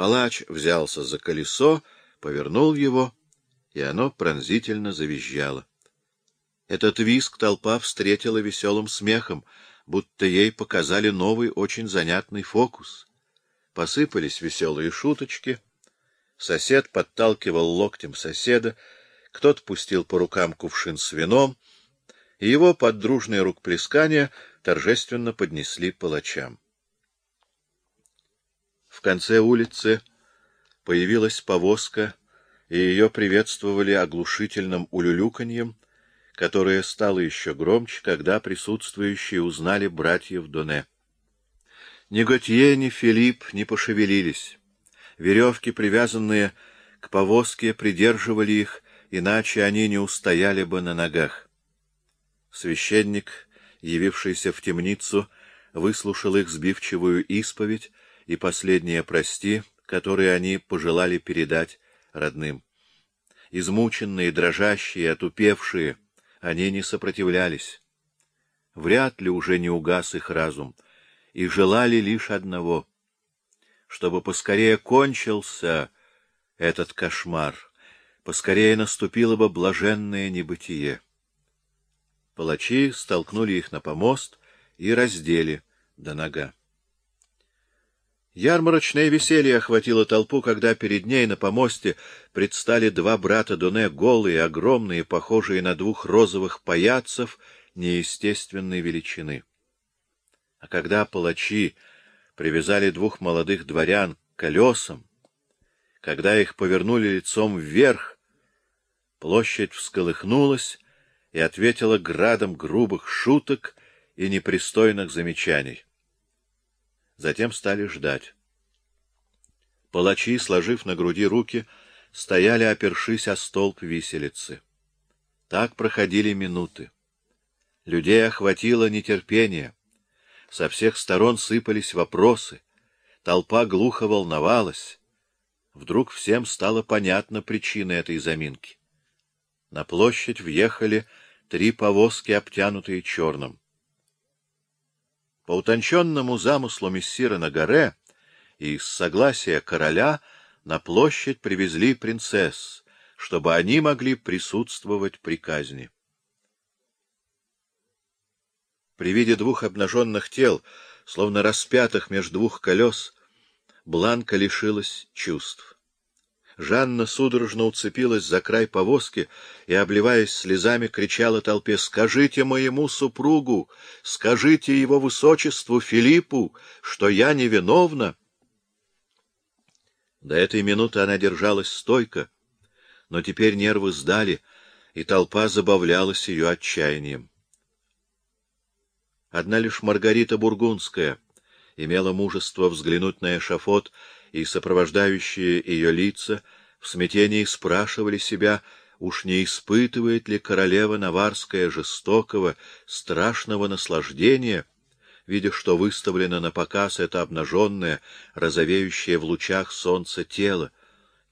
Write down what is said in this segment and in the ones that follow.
Палач взялся за колесо, повернул его, и оно пронзительно завизжало. Этот визг толпа встретила веселым смехом, будто ей показали новый, очень занятный фокус. Посыпались веселые шуточки. Сосед подталкивал локтем соседа, кто-то пустил по рукам кувшин с вином, и его под дружное рукплескание торжественно поднесли палачам. В конце улицы появилась повозка, и ее приветствовали оглушительным улюлюканьем, которое стало еще громче, когда присутствующие узнали братьев Доне. Ни Готье, ни Филипп не пошевелились. Веревки, привязанные к повозке, придерживали их, иначе они не устояли бы на ногах. Священник, явившийся в темницу, выслушал их сбивчивую исповедь и последнее «прости», которые они пожелали передать родным. Измученные, дрожащие, отупевшие, они не сопротивлялись. Вряд ли уже не угас их разум, и желали лишь одного — чтобы поскорее кончился этот кошмар, поскорее наступило бы блаженное небытие. Палачи столкнули их на помост и раздели до нога. Ярмарочное веселье охватило толпу, когда перед ней на помосте предстали два брата Доне, голые, огромные, похожие на двух розовых паяцев неестественной величины. А когда палачи привязали двух молодых дворян к колесам, когда их повернули лицом вверх, площадь всколыхнулась и ответила градом грубых шуток и непристойных замечаний. Затем стали ждать. Палачи, сложив на груди руки, стояли, опершись о столб виселицы. Так проходили минуты. Людей охватило нетерпение. Со всех сторон сыпались вопросы. Толпа глухо волновалась. Вдруг всем стало понятна причина этой заминки. На площадь въехали три повозки, обтянутые черным. По утонченному замыслу мессира на горе и с согласия короля на площадь привезли принцесс, чтобы они могли присутствовать при казни. При виде двух обнаженных тел, словно распятых между двух колес, Бланка лишилась чувств. Жанна судорожно уцепилась за край повозки и, обливаясь слезами, кричала толпе «Скажите моему супругу, скажите его высочеству Филиппу, что я невиновна!» До этой минуты она держалась стойко, но теперь нервы сдали, и толпа забавлялась ее отчаянием. Одна лишь Маргарита Бургундская имела мужество взглянуть на эшафот и сопровождающие ее лица в смятении спрашивали себя, уж не испытывает ли королева Наварская жестокого, страшного наслаждения, видя, что выставлено на показ это обнаженное, розовеющее в лучах солнца тело,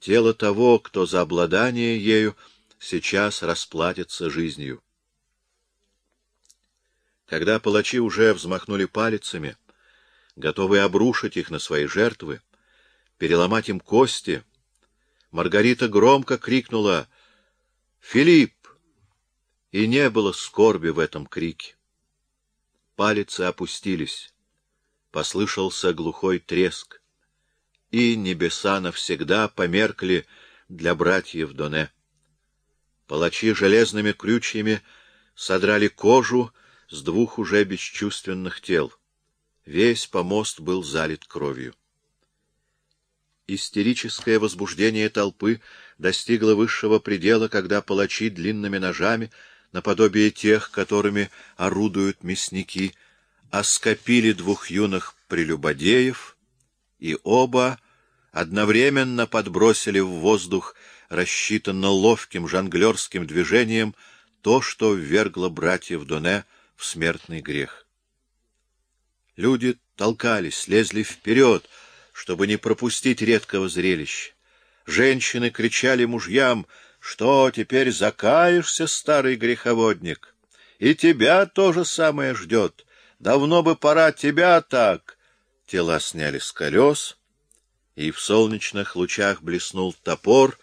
тело того, кто за обладание ею сейчас расплатится жизнью. Когда палачи уже взмахнули палицами, готовые обрушить их на свои жертвы, переломать им кости, Маргарита громко крикнула «Филипп!» И не было скорби в этом крике. Палицы опустились, послышался глухой треск, и небеса навсегда померкли для братьев Доне. Палачи железными крючьями содрали кожу с двух уже бесчувственных тел. Весь помост был залит кровью. Истерическое возбуждение толпы достигло высшего предела, когда палачи длинными ножами, наподобие тех, которыми орудуют мясники, оскопили двух юных прелюбодеев, и оба одновременно подбросили в воздух рассчитанно ловким жонглерским движением то, что ввергло братьев Доне в смертный грех. Люди толкались, лезли вперед, чтобы не пропустить редкого зрелища. Женщины кричали мужьям, что теперь закаешься, старый греховодник, и тебя то же самое ждет. Давно бы пора тебя так. Тела сняли с колес, и в солнечных лучах блеснул топор,